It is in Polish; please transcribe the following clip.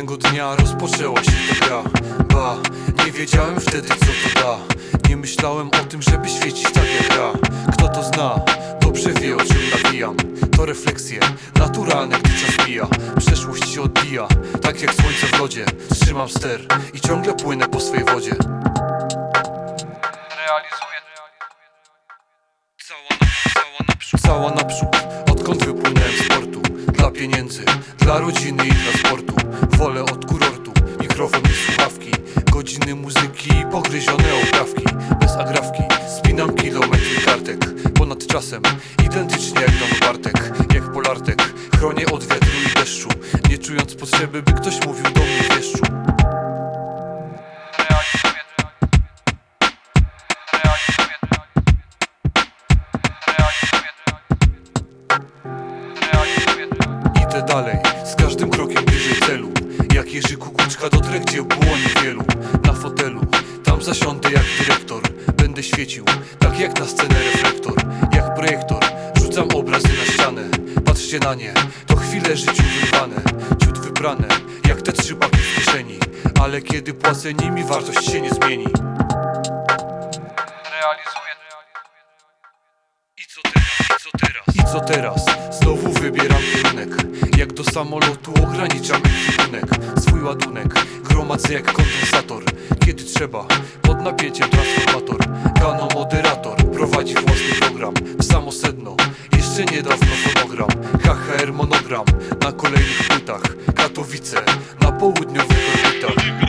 dnia rozpoczęła się ta gra. Ba, nie wiedziałem wtedy co to da. Nie myślałem o tym, żeby świecić tak jak ja. Kto to zna, dobrze wie o czym nawijam. To refleksje, naturalne gdy czas mija. Przeszłość się odbija, tak jak słońce w lodzie. Trzymam ster i ciągle płynę po swej wodzie. Realizuję. Cała naprzód, cała naprzód. Cała naprzód, odkąd wypłynąłem z portu pieniędzy, dla rodziny i dla sportu. Wolę od kurortu, mikrofon i słuchawki Godziny muzyki i pogryzione oprawki. Bez agrafki, spinam kilometry kartek Ponad czasem, identycznie jak Don Bartek. Jak Polartek, chronię od wiatru i deszczu Nie czując potrzeby, by Dalej, z każdym krokiem bliżej celu. Jak Jerzy Kukuczka dotrę, gdzie było niewielu Na fotelu, tam zasiądę jak dyrektor. Będę świecił, tak jak na scenę reflektor. Jak projektor, rzucam obrazy na ścianę. Patrzcie na nie, to chwile życiu wyrwane. Ciut wybrane, jak te trzy baki w kieszeni. Ale kiedy płacę nimi, wartość się nie zmieni. Realizuję I co teraz? I co teraz? Co teraz? Znowu wybieram kierunek Jak do samolotu ograniczam ekwipunek Swój ładunek gromadzę jak kondensator. Kiedy trzeba, pod napięciem transformator. Kano moderator prowadzi własny program. W samo sedno, jeszcze niedawno fonogram. HHR monogram na kolejnych płytach. Katowice, na południowych orbitach